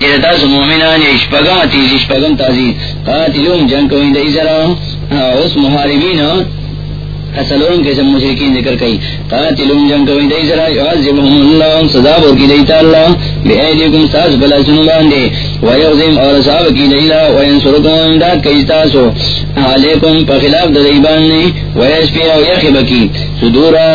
یعنی مومنان اشپگم تیز قاتلون جنگ کوئی دئی ذرا اس محاربین اصلون کے سب مشرکین ذکر کئی قاتلون جنگ کوئی دئی ذرا یعذبهم اللہ، سزا بور کی دیتا اللہ۔ بے ایدیکم ساس بلا سنو باندے۔ ویغزم اور صحاب کی دیلا وینسرکم امداد کئی تاسو علیکم، پا خلاف دائی باندے۔ ویشپی او یخب کی صدورا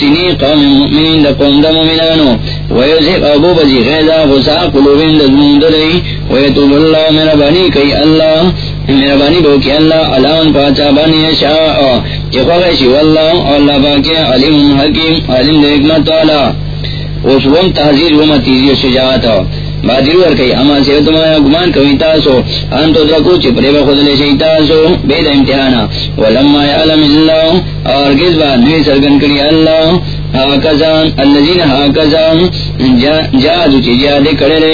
سنی قوم مؤمنین دا قوم دا مؤمنانو۔ ویغزب ابو بزی غیزا غصا قلوبین دا زمون دائی ویتوب اللہ میرا بانی کئی اللہ۔ میرا بانی بو کی اللہ علام پاچا بانی شاء چکوغیشی جی، واللہ، اللہ باکی علیم حکیم، علیم دا حکمت والا۔ اس وم تحزیر وم تیزی و شجاعت بادری ور کئی اما سے تمہارا گمان کوي تاسو ان تو درکو چې پرې به خدای شي تاسو به د امتحان ولما يعلم الله اور کس بار نه سرګن کړی الله هاکزان الذين هاکزان جادو چې یاد کړل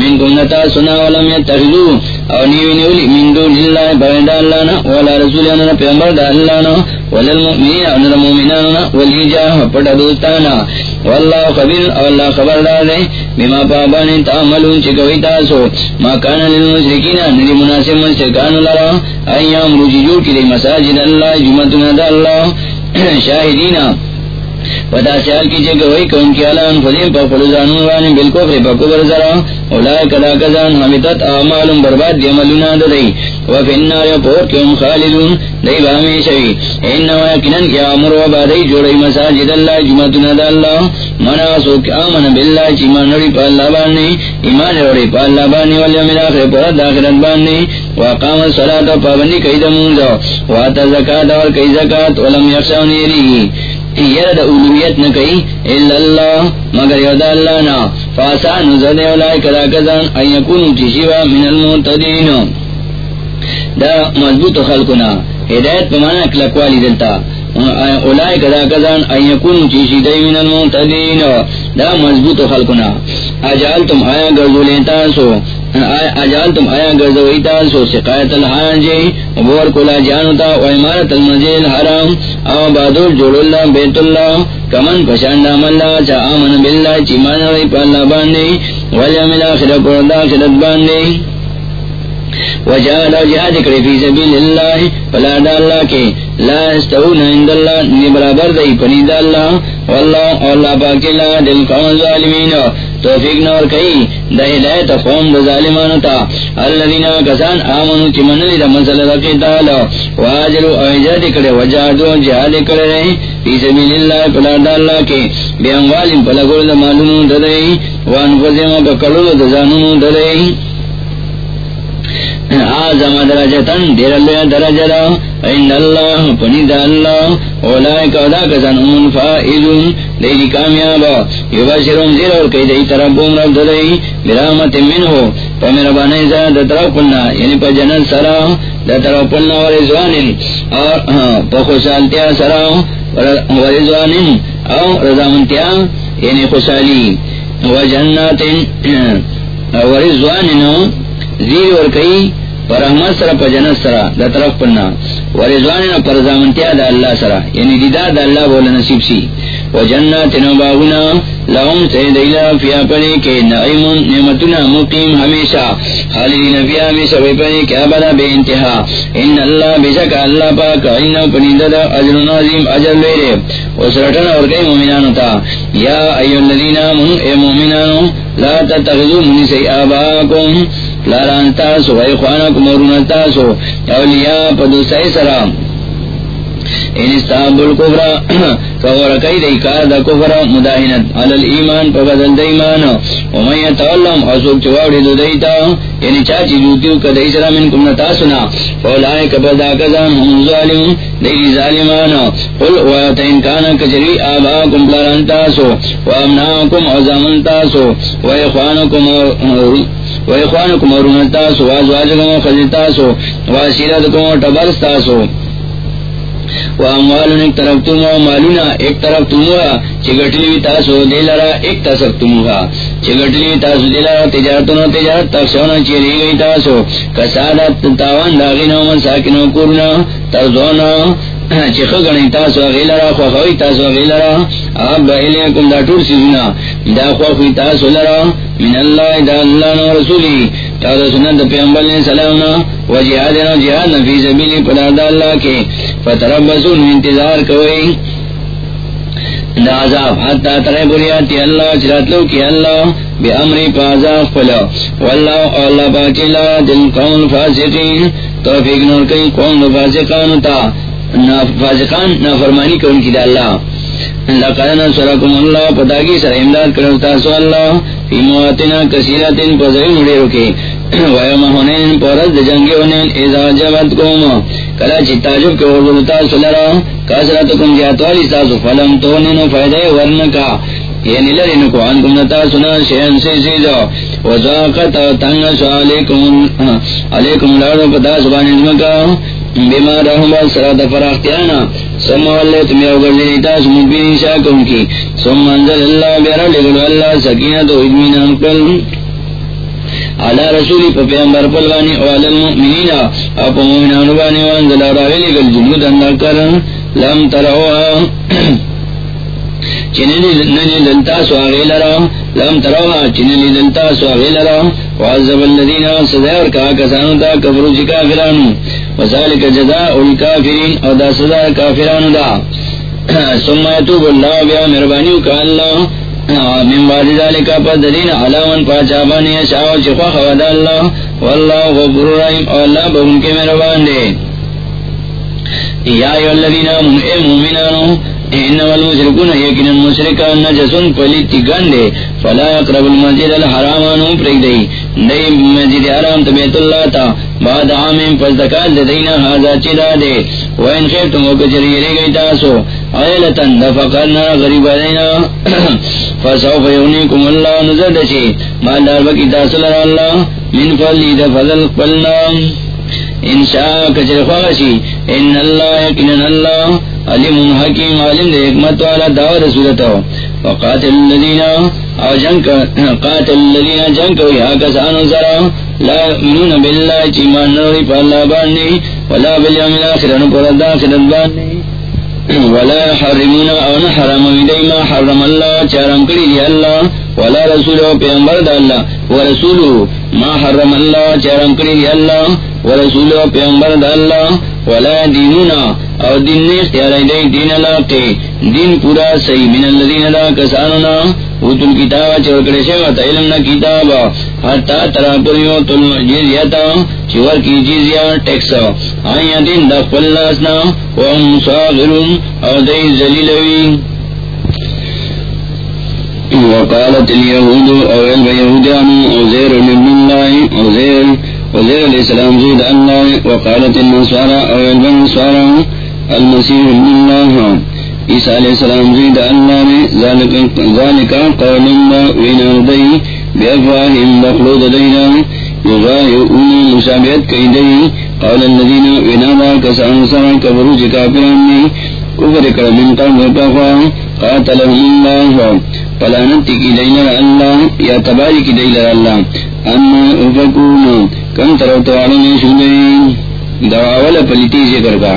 من ګنتا سنا ولم يتخذو او نیو نیولی، من دون الله بعد الله نه ولا رسول الله پیغمبر د الله نه ولا ان المؤمنان دوستانا خبردار دی. بما پابان تعملون تاسو. ما کان للمشرکین مناسب مشرکان لرا. مساجد جمعتنا پتا سیال کی جگہ وہی کون کی علان فدیم پا فلزانون وانی بالکو فری پا کبر ذرا اولائی کدا کزان حمیتت آمالم برباد دی عملونا دا دی وفی النار پور کیوم خالدون دی بامی شوی انما یکنن کی آمر و بادی جوڑی مساجد اللہ جمعتنا دا اللہ مناسو کی آمن باللہ چی من رڑی پا اللہ بانی، ایمان رڑی پا اللہ بانی والی امیر آخر پورا داخرت بانی وقام الصلاة پابندی کئی دمون دا واتا زکاة اور کئی زکاة ولم یخشونی ری ید اولویت نکی الا اللہ، مگر ید اللہ نا فاسا نزد اولائے کدا کزان ان یکونو چشیوا من المنتدین دا مضبوط خلقنا ہدایت پمانا کلکوالی دلتا۔ اولائی کدا کزان ان یکونو چشی دی من المعتدین. دا مضبوط خلقنا. اجالتم آیا گردو لیتا سو. اجال تم آیا گردوئی تاسو سقایت الحان جی بور کلا جانتا و امارت المجیل حرام او بادور جوڑ اللہ، بیت اللہ. کمن پشاند اللہ. چا آمن باللہ، چی مان رئی پا اللہ باندی. ولی امل آخر پرد آخرت باندی. وجہد جہاد کری فی سبیل اللہ فلا دا اللہ کے لا استعون عند اللہ نی برابر دئی پنید اللہ واللہ اللہ پاکی لا دل قوم ظالمین. توفیق نور کئی. دا ہدایت قوم دا ظالمان تا. الذین کسان آمنو چی منلی دا مسئلہ دا قتال واجرو او اعجاد کرے وجہدو جہاد کرے رہی فی سبیل اللہ پلا دا اللہ کے بے اموالیم پلا گل دا مالونو دا دئی وانفزیم بکلو دا زانونو دا دئی آزم درجتن دیر اللہ درجہ عند اللہ پنید اللہ اولائی کودا امون دیجی کامیابا یباشرون زیر اور کئی دی رب برامت من ہو پا میرا بانی زا دا پلنا یعنی پا جنت سرا، دا پلنا اور ہاں، پا خوشالتیا سرا او رضامنتیا یعنی خوشالی ہاں، زیر اور کئی پر احمد سرا پر جنت سرا دا طرف پلنا ورزوان پر زامنتیا دا اللہ سرا یعنی دیدار دا اللہ بولا نصیب سی و جنات نو باغنا لهم سیدیلا فیا پڑے کے نعیم، نعمتنا مقیم ہمیشہ خالدین فیا ہمیشہ وی پڑے کیا بدا بے انتہا ان اللہ بشک اللہ پاک انہا پنیدد عجر نازیم عجر لیرے وسرٹن اور کئی مومنانو تا یا ایو الذین آمنوا، اے مومنانو، لا تتخذوا من سی آباکم لاران تاسو اخوانکم ورون تاسو، اولیاء پدو سی سرام ان استعبال کفر فور کئی دی کار دا کفر مداہنت علی الایمان پا بدل دا ایمان. ومن یتعلم حسوک چواوڑی دو دیتا یعنی چاچی جوتیو کا دی سرا من کم نتاسنا فولائے کپا کزان ہم ظالم دی ظالمان. قل ویتا انکانا کچری آباکم پلاران تاسو وامناکم عظامن تاسو ویخوانکم ورون تاسو خزی تاسو تاسو ایک طرف تم مالونا ایک طرف تم چگٹلی تاسو دلرا ایک تصف تم چگٹلی تاسو دلرا تجارتوں تجارت تخشونا چیری گئی تاسو۔ کسادت، تاوان داغینا من ساکنو کرنا ترزونا چخو گنی تاسو غیلرا خوخوی تاسو غیلرا آب با دا طور سیزونا۔ دا خوخوی تاسو لرا۔ من اللہ دا اللہ نو رسولی. تا دا سنت پیغمبر علیہ السلامنا و جہادنا جہادنا فی زبیلی پدا دا اللہ کے. فتربسون انتظار کوئی. دا عذاب حتی ترے بریاتی اللہ، چراتلو کی اللہ، بی امری پا عذاب پلا. واللہ اللہ باکی لا دل قوم فاسقین. توفیق نور کئی قوم فاسقان تا. فاسقان نافرمانی کو ان کی دا اللہ. لقد نصرکم اللہ پتا سر امداد کرتا سو اللہ. فی مواتنا کثیراتن پزوی مڑے رکے۔ ویم ہونین پورد جنگی ہونین ازا جبت کوم۔ کلا چی تاجب کے حضورتا سلرا۔ کاسراتکم جاتوالی ساسو فلم تونینو فیدے ورنکا۔ یعنی لرنکو انکم نتا سنا شیئن سی سیزو وزاقت تنگ سو علیکم علیکم لارو پتا سبان ازمکا بیمار رحم سرات فراختیانا سم واللیت میو گردنی تاس مدبینی شاکم کی۔ سم منزل اللہ بیرا لگلو اللہ سکینت و ادمینان کل۔ علا رسولی پا پیامبر پلوانی والا المؤمنین۔ اپا مومنانو بانی وانزل راوی لگل جنود اندر کرن لم تروا چنلی ننی دلتا سواغی لرا۔ لم تروا چنلی دلتا سواغی لرا۔ وعذب اللذین آن سزار کا کسانو تا کفرو چی کافرانو۔ وذالک جزاء الکافرین او دا سزا کافرانو دا. ثم یتوب اللہ، بیا مربانیو کا اللہ. من بعد ذالک پس دین علاوان پاچابانی شاو چی خواہ ودا اللہ. واللہ غفر رحیم، او اللہ بہن کے مربان دے یا ایو الذین آمن اے مومنانو، انما المشركون يكن المشركا نجسون فليتي غندي فلا يقرب المسجد الحرام انهم فريدي ني مسجد الحرام تبيت الله تا. بعد عام فزكات لدينا هذا چدا دے. وین خیر تم وان خفتم وكجري ري تاسو. عيلتن دفقنا غريب علينا فسوف يغنيكم الله نزل شي ما دار بكي تاسو الله من فضل دفضل قلنا. ان شاء کچر خواشی ان اللہ یقین اللہ. علم حکیم علم دے حکمت والا دعوت رسولتا وقاتل الذین او جنگ قاتل الذین جنگ کوئی حاکا سانو سرا لا یؤمنون باللہ چیمان نوری پا اللہ باننی، ولا بالیوم الاخر نپور داخلت باننی۔ ولا حرمون او نحرم ودی ما حرم اللہ چارم کری دی اللہ، ولا رسول او پیغمبر دا اللہ۔ ورسول ما حرم اللہ چارم کری دی اللہ۔ ورسول او پیغمبر دا اللہ۔ ولا دینونا، او دین نے اختیار دی دین اللہ کے دین پورا صحیح، من الذین لا کسانونا۔ اوتل کتاب چور کرے شیوات علم نا کتاب حتا ترا پریو تل جیزیتا چور کی جیزیا ٹیکس آئیا دین دا پلاسنا وهم صاغرون او دی زلیلوی وقالت اليهود او اليهودان عزير ابن الله عزير عزير عليه السلام زيد الله وقالت النصارى او النصارى المسيح ابن الله عيسى عليه السلام زيد الله ذلك ذلك قول الله وين ردي بافواههم دخلوا دينا يغايرون مشابهت كيدي قال الذين ونا كسان سرا كبروا كافرين جی کفر کر من قوم وقفا قاتلهم الله پلانت کی دیلر اللہ یا تباری کی دیلر اللہ. اما افکون. کم طرف تو عالم شدئی دعاول پلیتی جی ذکر کا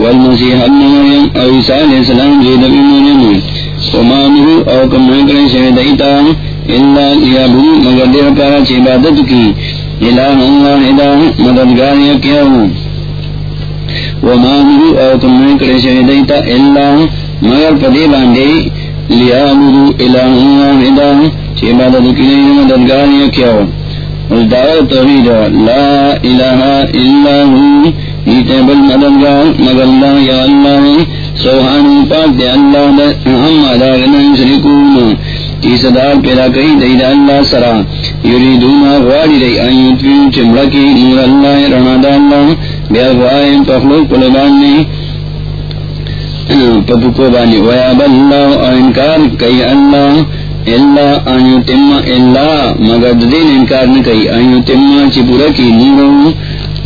والمسیح ابن مریم او عیسیٰ علیہ السلام جی زید ابن مریم وما امرو او کم نکرے شہد ایتا اللہ لیابو مگر دیر پارا چھ عبادت کی۔ الہ واحدہ مددگار یکیہو وما امرو او کم نکرے شہد ایتا اللہ مگر پدے باندے لیابو الہ واحدہ چھ عبادت کی مددگار یکیہو اس دعوت توحید لا الہ الا ہوں بل مددگار مگر اللہ یا اللہ سوحان پاک دے اللہ ہم اداغنا شرکون کی صدار پیدا کئی دید اللہ سرا۔ یریدون غواری دی ان یتفیو چمڑکی نور اللہ رنا دا اللہ بے اغوائے پخلوک پلبان نے پپو کو بانی ویا بلّہ انکار کئی اللہ۔ اللہ آئو تم اللہ مگر دین انکار نہ کئی۔ آئو تم چپورا کی نورو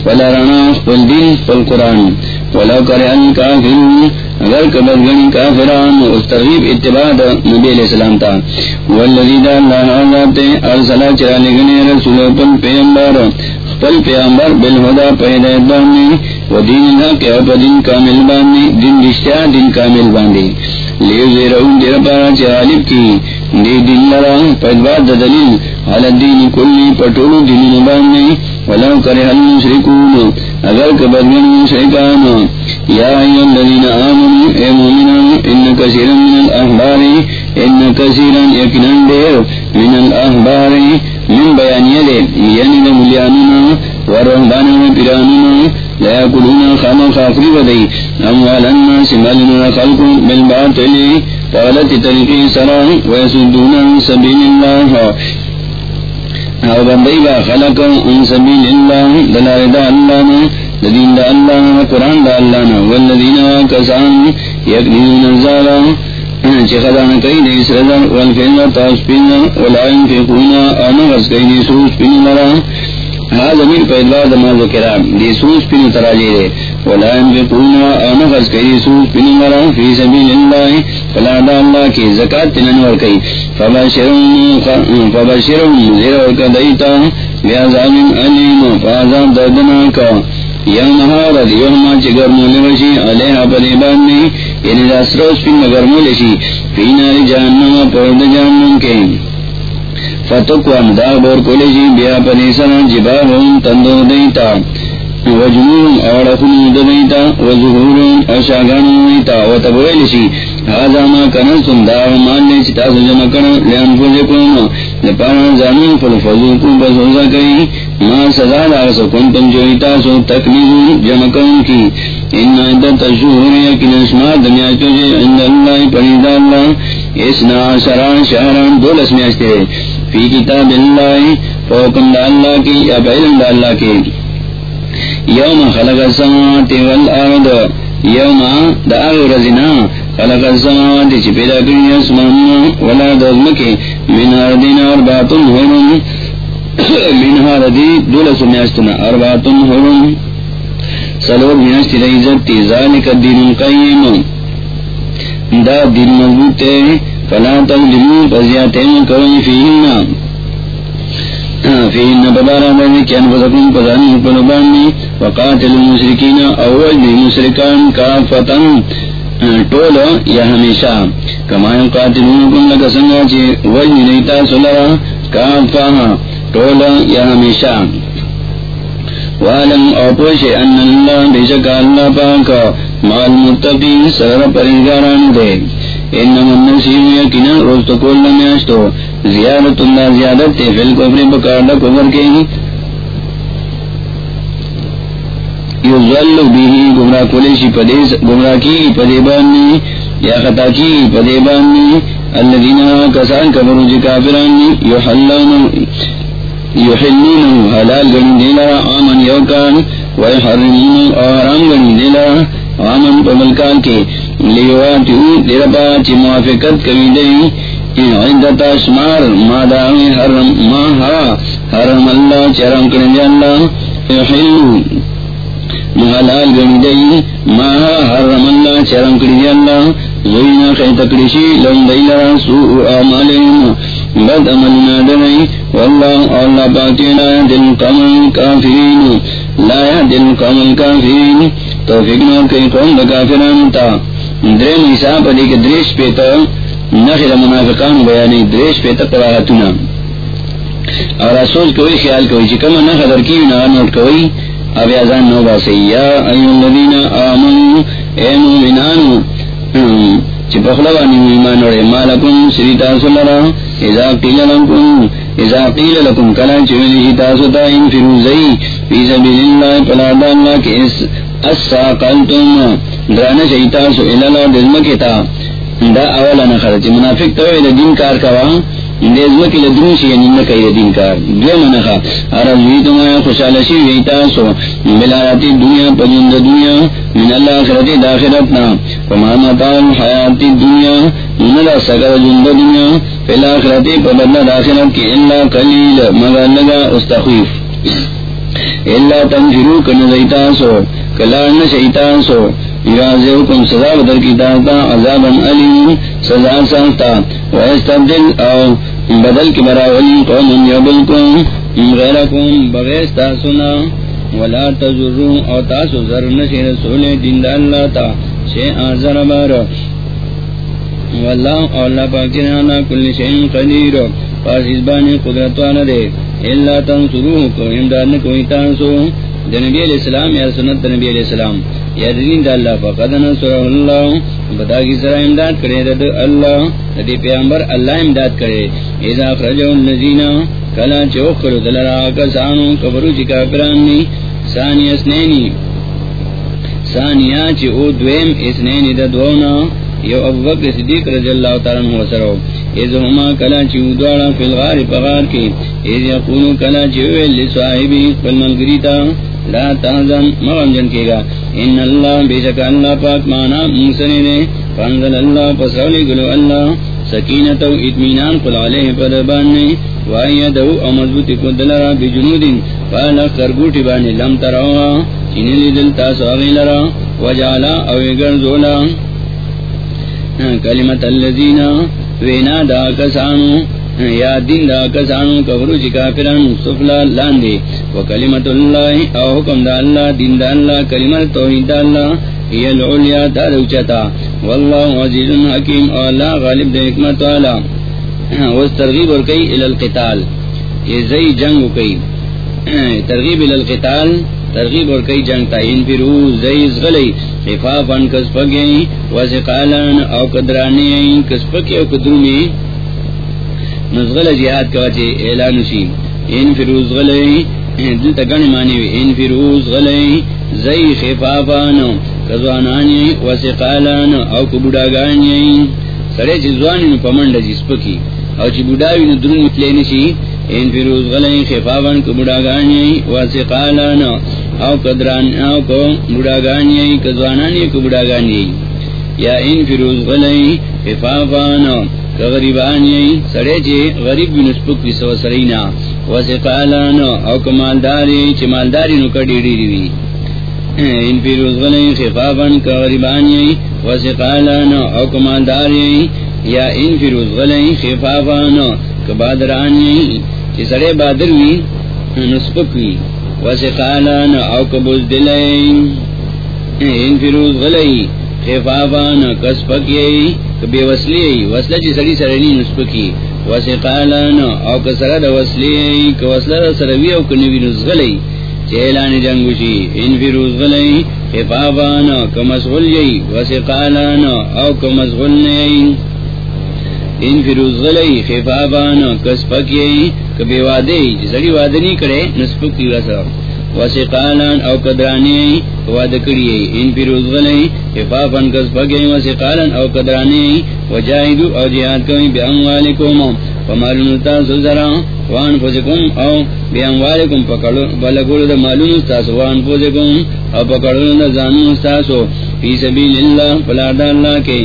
ولا رانا پل دین پل قرآن. ولا کرے ان کافر اگر کبر گنی کافران اس ترغیب اتباع نبی علیہ السلام تا. والذی دا اللہ آزاد ارسلہ چرا لگنے رسول پل پیمبر پل پیامبر بالہدا پیدا بانی و دین اللہ کے اپا دین کامل بانی دین رشتہ، دین کامل باندی. لیو زیرہون دیر پارا چرالب کی. دی دین لرا پیدباد دلیل حال الدین کلی پٹولو دین نبانی ولو کرے المشرکون اگر کبرگن مشرکان یا ایو الذین آمنوا اے مومنان ان کثیرا من الاحبار ان کثیرا یکنن دیر من الاحبار من بیانیہ دے یعنی دا ملیانونا ورہبانونا پیرانونا لا یکلونا خاما خافری ودئی اموال الناس مالنا خلق بالباطل. فغلط طریقی سران ویسدونا سبیل اللہ او بندئی با خلق ان سبیل اللہ دلائے دا اللہ نا لدین دا اللہ نا، قرآن دا اللہ نا، والذین کسان یکنین الزالا چی خدان کئی دیس رضا والفین تاسپین والعین فی قونا آنغس کئی دیس روس پین لرا ہاں زمین پیدوار دما ذکرہ دی سوس پین تراجی دے۔ والعین ولائن بقونا آنفس کئی سوس پین لرا فی سبیل اللہ فلا دا اللہ کی زکاة تننور کئی فبشرهم زیر ورکا دیتا بیازاب علیم فازاب دردنا کا یوم حالت یوم چی گرمو لرشی علیہ پدیبانی یعنی دا سروس پین گرمو لشی فی ناری جہنم پرد جہنم کے فتقوان دا بور کولی بیا پریسان جباہم تندو دیتا. وجنون اوڑخن دیتا وزہورن اشاگان دیتا وتبویلشی. هذا ما دا مان چتا زانون کئی. ما سزا دا سو جویتا سو تکنیزون جمکن کی. ان عدت الشهور یکن دنیا چوجے اللہ اللہ. اسنا شہران دولس میں فی کتاب اللہ دا اللہ کی یا بیلن دا اللہ کی. یوم خلق السماوات والارض، یوم دا آغر رزنا خلق السماوات چی پیدا کرنی اسمان ولا دوزمکی من اردین ارباتن حرم من اردی دولس میاشتنا ارباتن حرم. سلور میاشتی رئیزت تی، ذالک الدین قیم دا دین مضبوط ہے فلا تظلمون فزیاتین کوئی فیہننا فیہن ببارا بردی کیا نفسکن پزانی پلوبانی وقاتل المشرکین، اول دی مشرکان کافتن ٹولو یا ہمیشہ۔ کمائن قاتلون کن لگا سنگا چی وجن نیتا سلرا کافا ٹولو یا ہمیشہ۔ وعلم اوپوش ان اللہ بشک اللہ پاک مال متقین سر پرنگاران دے۔ انما النسیم یکنا روز تکول نمیاشتو۔ زیادت اللہ زیادت تے فیل کفر بکارڈا کفر کے یوزل بیہی گمراہ کولیشی پدیس گمراہ کی پدے باننی یا خطا کی پدے باننی الذین کسان کفرو جی کافرانی، یحلون یحلون حلال گنی دیلا، آمن یوکان، ویحرمون آرام گنی دیلا، آمن پملکان کے لیواتیو دیرپا چی موافقت کبھی دئی۔ عدت اسمار ما داوی حرم ما ہا حرم اللہ چرم کرن اللہ یحلو محلال گنی دئی ما ہا حرم اللہ چرم کرن اللہ. زوینا خیط کرشی لن دیلا، سوء آمالیم بد عملنا دنئی واللہ اللہ پاکی لا دل قمل کافرین. لا دل قمل کافرین. توفیق نور کئی قوم دا کافران تا درم حساب علی کے دریش پیتا. نخل منافقان بیانی دریش پیتا قراغتنا اور اصول کوئی، خیال کوئی، چی کم نخل درکی نا نوٹ کوئی، اب ازان نو باسی. یا ایو الذین آمنوا اے مومنانو چی بخلوانی ایمان وڑے مالکم سری تاسو لرا، اذا قیل لکم، اذا قیل لکم کلا چویلی شی تاسو تا انفرو زئی، فی سبیل اللہ پلادا اللہ کے اس اسا قلتم درانا شیطا سو الالا دزمکی دا اولا نخرا چی منافق تو دین کار کوا دیزم کی لدنی شی یعنی نکی دین کار. دو منخا ارزویتم آیا خوشحال شی ویتاسو بلاراتی دنیا پجند دنیا، من اللہ آخرتی داخرتنا فما مطال حیاتی دنیا، من اللہ سکر جند دنیا، فی آخرتی پبدل داخرت کی اللہ قلیل، مگر لگا استخویف. اللہ تنفرو کنزیتا کنزیتاسو کلارن شیطانسو یعذبکم سزا بدر کی داتا، عذابا علیم، سزا سانتا ویستبدل او بدل کی براولی قوم یبلکم غیرکم بغیر تاسونا۔ ولا تزرون او تاسو ذر نشی رسول دین دا اللہ تا شیئا ذر بار۔ واللہ اولا پاکتنانا کل شیئن قدیر، پاس اس ازبانی قدرتوانا دے۔ اللہ تنصروح کو امدادن کوئی تانسو نبی علیہ السلام یا سنت نبی علیہ السلام۔ یا دین دا اللہ فقد نصر اللہ. بتا کی سرا امداد کرے دا اللہ. دی پیامبر اللہ امداد کرے. اذا اخرجو الذین کلا چوکر دلرا کسانو کبرو چی کافرانی ثانی اسنینی. ثانیا چی او دویم اسنینی دا دونا یو ابو بکر صدیق رضی اللہ تعالی عنہ وسرو. اذ ہما کلا چی ودوالا فی الغار پغار کی. اذ یقونو کلا چی ویل لصاحبی قل لا تحزن مغم جن کے گا؟ ان اللہ بے شک اللہ پاک مانا موسنے نے فانزل اللہ پسولی گلو اللہ سکینت و اتمینان قل علیہ پدبان نے وائیدو او مضبوطی کو دلرا بجنود فالا کرگوٹی بانی لم تروا چینی لی دلتا سواغی لرا وجعلا او اگر زولا کلمت اللذین وینا دا کسانو یا دین دا کسانو کفرو چی کافران سفلا لاندے. و کلمت اللہ او حکم دا اللہ، دین دا اللہ کلمت توحید دا اللہ، ہی العلیا دا دوچتا واللہ عزیز حکیم او اللہ غالب دا حکمت والا. وز ترغیب اور کئی الالقتال یہ زی جنگ کئی ترغیب الالقتال ترغیب اور کئی جنگ تا. ان پھر زی زغلی. خفافا کسپگئی وزقالان او قدرانی کسپکی او قدرمی نزغل جہاد کا وجہ اعلان شی۔ ان فروز غلی دل تگن مانی وی۔ ان فروز غلی زی خفافان کزوانانی وسقالان او کبوداگانی سرے چی زوانی نو پمند جی سپکی۔ او چی بوداوی نو درون متلین شی۔ ان فروز غلی خفافان کبوداگانی وسقالان او قدران او کبوداگانی کزوانانی کبوداگانی یا ان فروز غلی خفافان غریبان سڑے چی غریب بی نسپک بی سو سرینا وسقالان او کمالداری چی مالداری نو کڑی ڈیری وی ان پی روزغلی خفافن کا غریبان وسقالان او کمالداری یا ان پی روزغلی خفافن کا بادران چی سڑے بادر وی نسپک وی وسقالان او کبوز کبوزدلی ان پی روزغلی خفافان کسپکی بے وسلی وسلہ چی سڑی سرنی نسپکی وسقالان او کسر دا وسلی کوسلہ دا سروی او کنوی نسغلی چیلان جنگوشی ان فی روزغلی خفافان کمسغل یی وسقالان او کمسغل نی ان فی روزغلی خفافان کسپک یی کبے وادی چی سڑی وادنی کرے نسپکی وسلہ وسقالان او قدرانی وعد کری ان پی روزغلی حفافن کس پگئی وسقالان او قدرانی وجاہدو او جہاد کمی بی اموالکم فمالون تاس زرا وان فوزکم او بی اموالکم بلکول دا مالون استاس، وان فوزکم او پکڑون دا زانون استاسو. فی سبیل اللہ پلار دا اللہ کے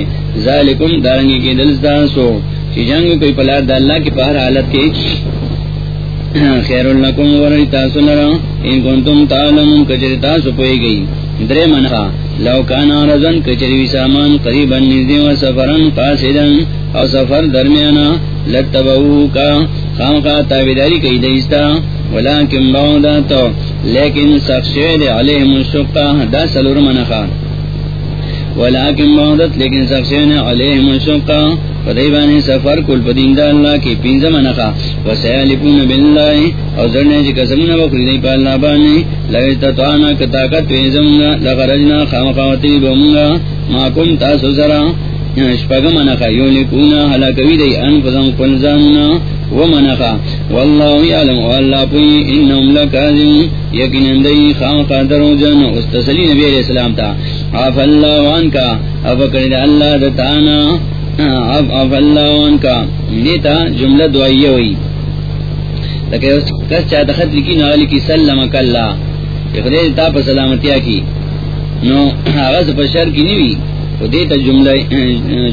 ذالکم، دارنگی کے دلستاسو چی جنگ کوئی پلار دا اللہ کی پہر حالت کے خیر لکم ورئی تاسو لرا. ان کنتم تعلمون کچری تاسو پوئی گئی. درے منخا لو کانا رزن کچری وی سامان قریبا نزدی و سفرن قاسدن او سفر درمیانا لتبعو کا خامقا تابداری کئی دیستا. ولیکن باودا تو، لیکن سخشوید علیہم الشقا دا سلور منخا ولیکن باودت، لیکن سخشوید علیہم الشقا فدیبانی سفر کل پدین دا اللہ کی پینزم نخا وسیالکون باللہ او زرنے چی قسمنا بکری دی پا اللہ بانی لگی تطوانا کتاکت ویزمگا لغرجنا خامقاوتی بومگا ما کم تاسو سرا یعنی شپگم نخا یولکونا حلاکوی دی انفزم قلزاننا ومنخا واللہ یعلم واللہ پوئی انہم لکازم یقین دی خامقا درو جن استسلی نبی علیہ السلام تا عف اللہ وانکا افکرد اللہ دتانا ہاں، اب اب اللہ ان کا نیتا جملہ دعائیہ ہوئی۔ کس چاہتا خط لکی نوالی کی سلمک اللہ خدای تا پا سلامتیا کی۔ نو آغاز پا شر کی نیوی۔ و دیتا جملہ,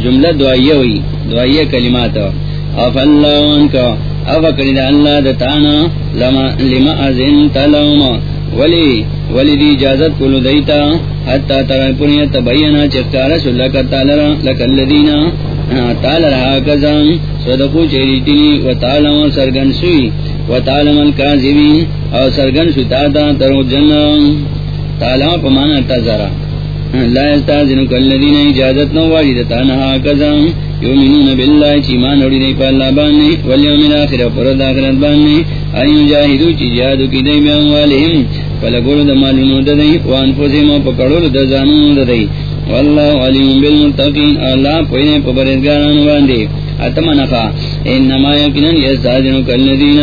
جملہ دعائیہ ہوئی دعائیہ کلمات۔ اف اللہ انکا او کرد اللہ دتانا لما, لما ازن تلوما ولی ولی دی اجازت کلو دیتا۔ حتی ترہ پنیت بینا چکارا سلکتا سلکا تالرا لکاللدینا صدقو و تالما سرگن سوی، و تالم الکاذبین او سرگن شتا دا ترو جنن تالما پمانا تزارا لا یستازنو کاللدین اجازت نو واجد تانہا یومنون باللہ چیمان اوڑی دی پا اللہ باننے، والیوم الاخر پرد آخرت باننے. ایو جاہدو چی کی دی بیان والہم دا مالونو دا دی دا زانونو دا دی. واللہ علیم بالمتقین اللہ پوینے پا بردگارانو باندے. اتم نخا انما یکنن یستازنو کاللدین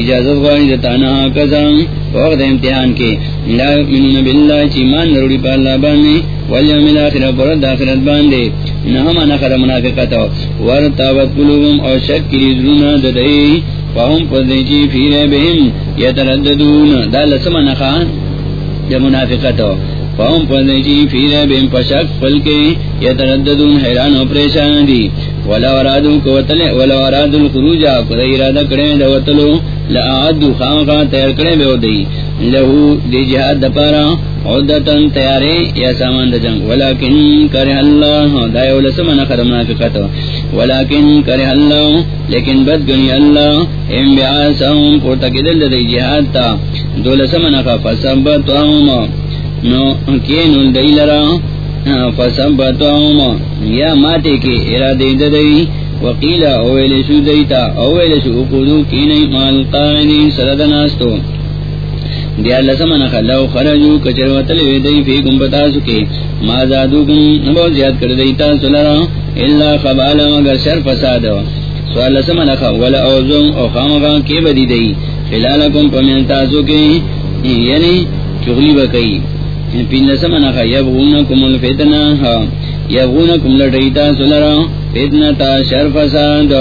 اجازت غوانی دتانا کزان. وقت امتحان کے. لا یؤمنون باللہ چیمان نروڑی پا اللہ باندے. والیوم الاخر پرد آخرت باندے. نہما نخد منافقت ورطابت قلوبم او شک کری ذرونا ددئی فهم پردیچی فی ریبهم یترددون. دا لسما نخان دا منافقت فهم پردیچی فی ریبهم پشک پلکے یترددون حیران و پریشان دی جی۔ ولا ارادو کوتل ولا ارادو الخروج کدا ارادہ کرے دا وتلو لا ادو خامخا کرے بے ودی لہو دی جہاد دپارا عدتن تیارے یا سامان دا جنگ۔ ولیکن کرے اللہ دا یو لسمن خدم منافقت ولیکن کرے اللہ لیکن بد گنی اللہ ام بیعاساهم پورتا کدل دی جہاد تا۔ دو لسمن خفا سبتاهم نو کینو دی لرا فسبتهم یا ماتے کے ارادے ددئی وقیل اویل شو دیتا، اویل شو قدو کینی مال قائدین سردناستو دیا لسمن خلو خرجو، کچر وطل ویدئی فی کم بتاسو کے۔ ما زادو کم نبو زیاد کر دیتا سلرا اللہ خبالا مگر شر فساد۔ سوال لسمن خلو ولا اوزم، او خامقا کی بدی دی خلالکم پمنتاسو کے یعنی چغلی بکئی پین لسمن یبغونکم الفتنہ یبغونکم لٹیتا سلرا فتنتا شر فساد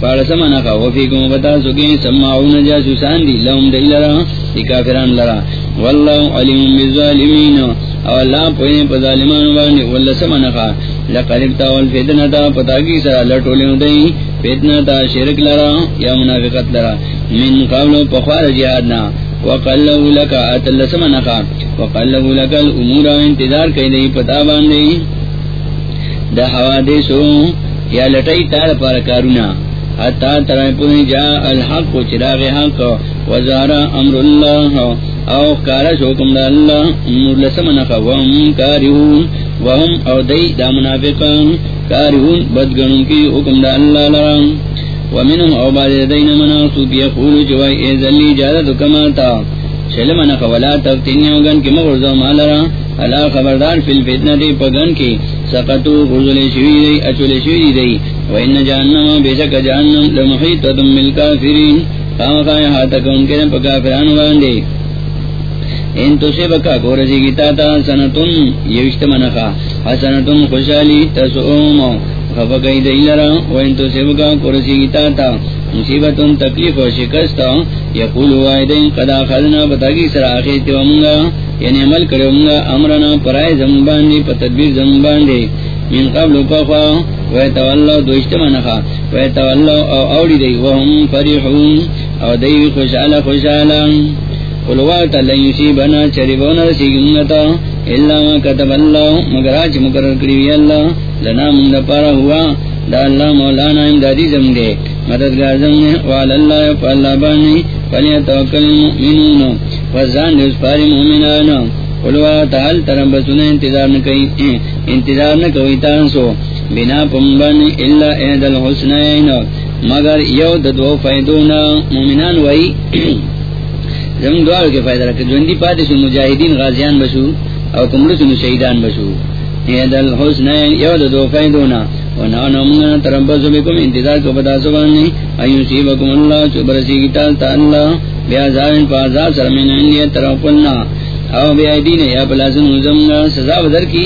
پارسم نخا وفیکم بتا سکی سماعون جاسوسان دی لهم دی لرا، دی کافران لرا. واللہ علیم بالظالمین. او اللہ پا ظالمان پتاکی سرا دی فتنتا شرک لرا، یا منافقت لرا. من قبل پخوار جہادنا وقلو لکا وقلو لکا الامور انتظار کئی دی پتا باندی دا حوادثو یا لٹائی تار پار کارونا۔ حتا ترائی پوئی جا الحق و چراغ حق وزارا امر اللہ او کارش حکم دا اللہ، امور لسم نخا وهم کارہون وهم او دی دا منافقان کارہون بدگنون کی حکم دا اللہ لران ومنهم او بعد دین مناسوب یقولو جوائی ایزلی جادتو کماتا شلم نخا ولا تفتینی وگن کی مغرزو مالرا اللہ خبردار فی الفتنہ دی پگن کی سقطو غزل شوی دی اچول شوی دی۔ و ان جہنم بیشک جہنم لمحیط تم ملکافرین خام خواہ حاتک ان کے پا کافران واندے ان تو سے بکا کورسی کی تاتا سنتن یوشت منخا حسنتن خوشحالی تسعوم خفقی دی لرا و ان تو سے بکا کورسی کی تاتا مصیبتن تکلیف و شکستا یقولو آئیدین قد آخذنا بتاکی سر آخیت و منگا یعنی عمل کرے ہوں امرنا پرائے زمون باندے، پا تدبیر زمون من قبل پخوا ویتواللو دوشت منخا ویتواللو او اوڑی دی وهم فریحون او دی خوشحالا خوشحالا قلواتا لن یسیبنا چریبونا رسیگنگتا اللہ ما کتب اللہ مگر آج مقرر کریوی اللہ، لنا من دا پارا ہوا، دا اللہ مولانا امدادی زمدے مددگار زمدے وعلاللہ پا اللہ بانی، فلیتوکل المؤمنون فزان دیوز پاری مومنانا قلوا تعال ترم بسونا انتظار نکوئی انتظار نکوئی تانسو، بنا پمبن اللہ اید الحسنین، مگر یو ددو فیدونا مومنان وئی زمین دوارو کے فائدہ رکھے، جوندی پاتے سو مجاہدین غازیان بشو او کمرو سنو شہیدان بشو اید الحسنین یو ددو فیدونا ونانا منگنا تربسو بکم، انتظار کو بتا سبانی ایو سیبکم اللہ چو برسی کی تالتا اللہ بیازارن پا عذاب سرمین اندیت ترقلنا او بی ایدین یا پلاسن حضمنا سزا بدر کی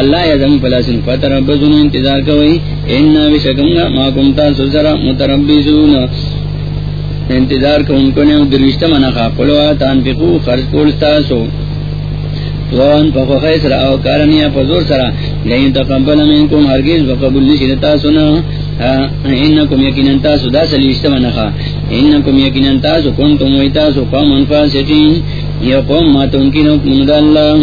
اللہ یا زمین پلاسن فتر انتظار کوئی اینا بشکمگا ما کمتا سسرا متربیسون انتظار کو ان کو نے دروشتہ منخا قلوا تانفقو خرج کولستا سو وان پخو خیسرا او کارنیا پزور سرا. لئین تقبل منکم هرگیز وقبول نشنتا سنا. انکم یقینن تاسو دا سلیشتہ منخا انکم یقینن تاسو کنتم ویتاسو قوم انفاسقین یا قوم ما تنکینو کمد اللہ.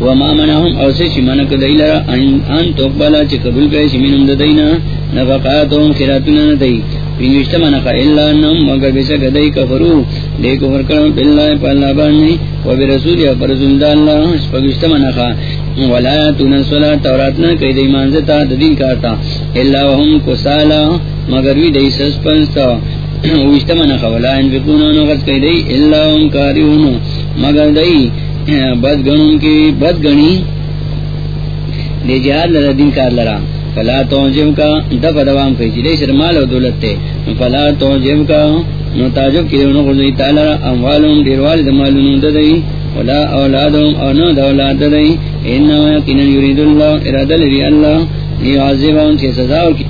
وما منهم او سچ منک دیلرا ان تقبل چ قبول کرے سمینم ددینا نفقاتهم خیراتنا ندی پینوشت منخا اللہ انہم مگر بسک دی کفرو. دے کفر کرم باللہ پا اللہ بانی و برسول یا پرسول دا اللہ سپگوشت منخا ولا تون صلاة توراتنا کئی دی مانزتا ددین کارتا. اللہ وهم کسالا، مگر وی دی سسپنستا وشت منخا ولا انفقونا نغت کئی دی اللہ وهم کاریونو مگر دی بدگنون کی بدگنی، دے جہاد لرا، دین کار لرا. فلا تو کا دفع دوام کئی چلے سر مال و دولت تے. فلا تو کا نو تعجب کی دونو خرزی تالا اموالهم دیروال دمالون ددئی ولا اولادهم او نو دولاد ددئی انما یقینا یرید اللہ ارادل ری اللہ لیعذبهم چی سزاو کی